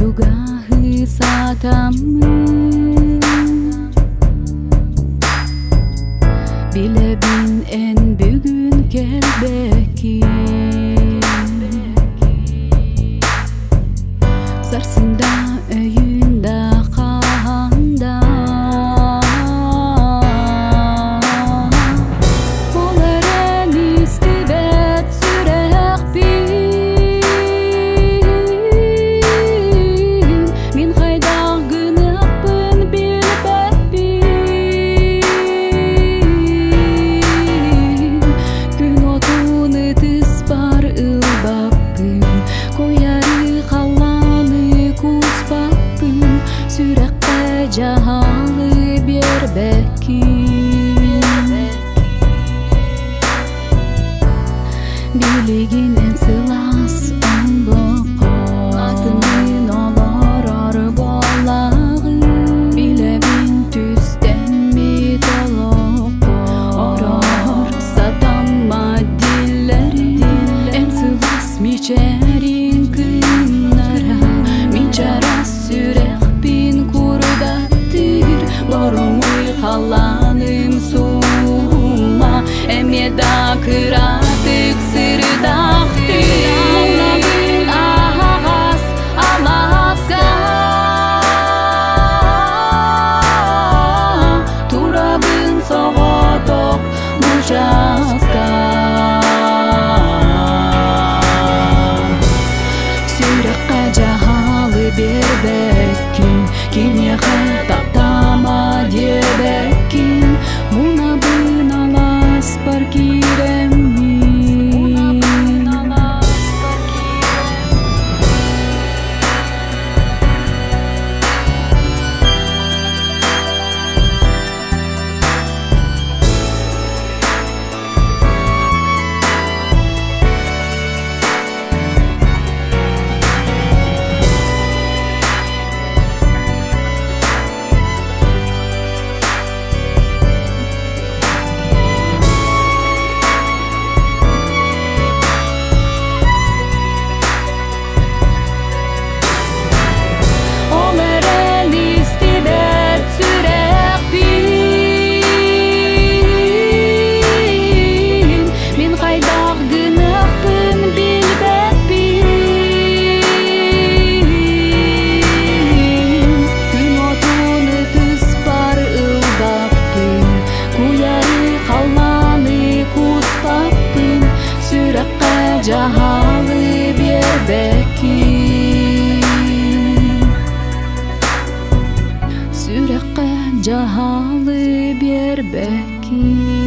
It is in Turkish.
Кольчугах и сатами. Yürekte cehalı bir belki. Bilgin intilas on лорумы халаным сума Эмье да кыратык сырдах ты Мулабин ахагас аласка Турабин соготок мужаска cahalı bir beki Sürekli cahalı bir beki